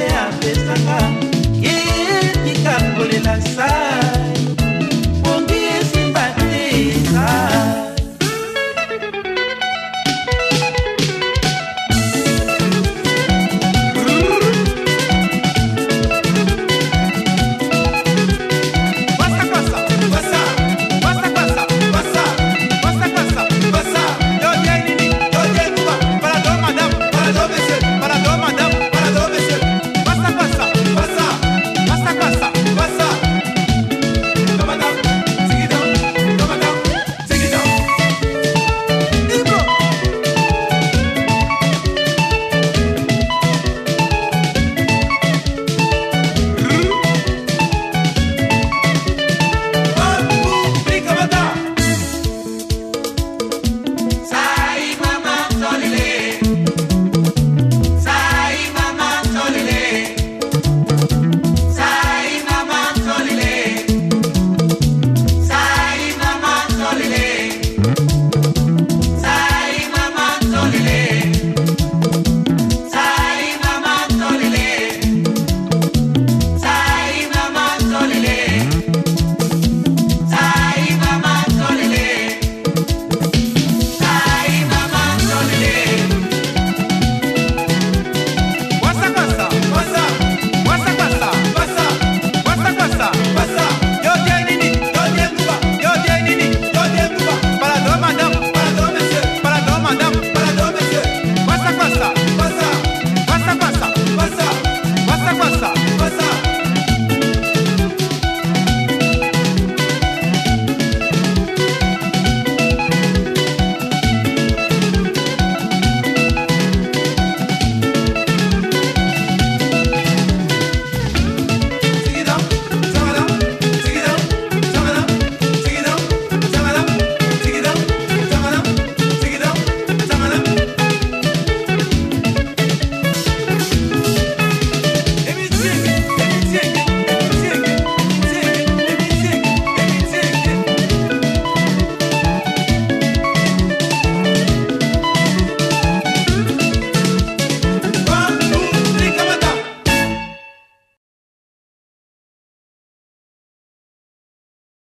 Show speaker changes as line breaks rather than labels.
nzambe apesanga ye mitambolela sai